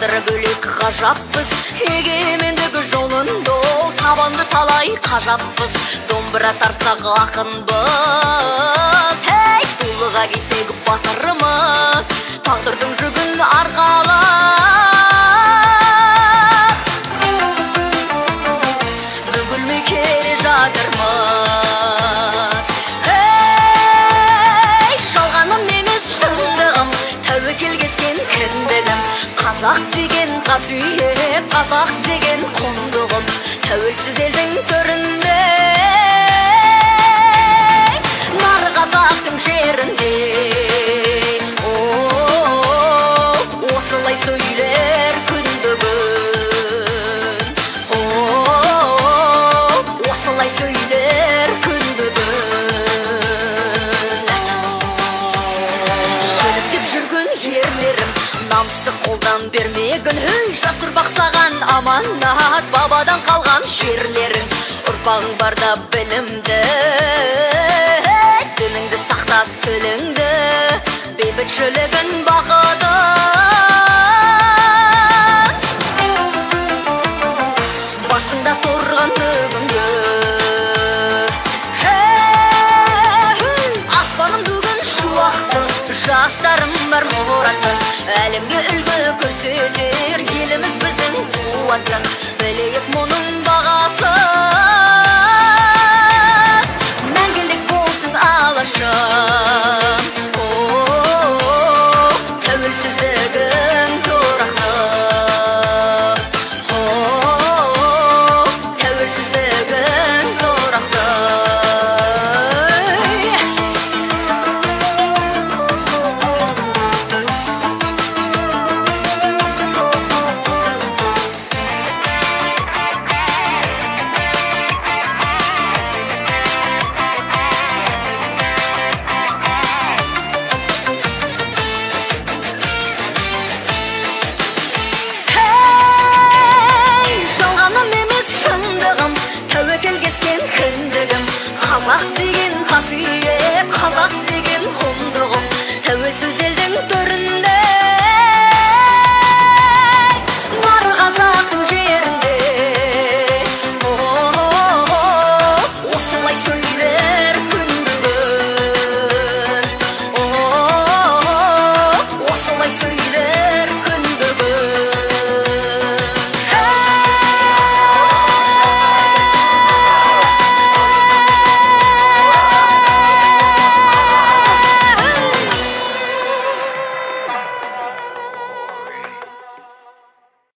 тағдыры бөлек ғажаппыз. Егемендік жолында ол табанды талай қажаппыз. Домбыра тартсақ ақынбыз. Ей дулыға кисек батырмыз тағдырдың жүгін тәуекел кескен кіндігім қазақ деген қасиет қазақ деген құндылығым тәуелсіз елдің намысты қолдан бермегін. Ей ұрпақ саған аманат бабадан қалған жерлерің. Ұрпағың барда білімді.